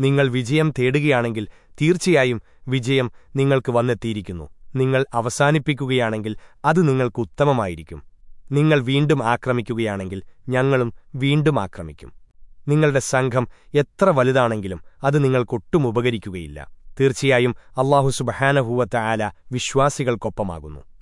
നിങ്ങൾ വിജയം തേടുകയാണെങ്കിൽ തീർച്ചയായും വിജയം നിങ്ങൾക്ക് വന്നെത്തിയിരിക്കുന്നു. നിങ്ങൾ അവസാനിപ്പിക്കുകയാണെങ്കിൽ അത് നിങ്ങൾക്ക് ഉത്തമമായിരിക്കും. നിങ്ങൾ വീണ്ടും ആക്രമിക്കുകയാണെങ്കിൽ ഞങ്ങളും വീണ്ടും ആക്രമിക്കും. നിങ്ങളുടെ സംഘം എത്ര വലുതാണെങ്കിലും അത് നിങ്ങൾക്കൊട്ടും ഉപകരിക്കുകയില്ല. തീർച്ചയായും അള്ളാഹു സുബഹാനഹൂവത്ത ആല വിശ്വാസികൾക്കൊപ്പമാകുന്നു.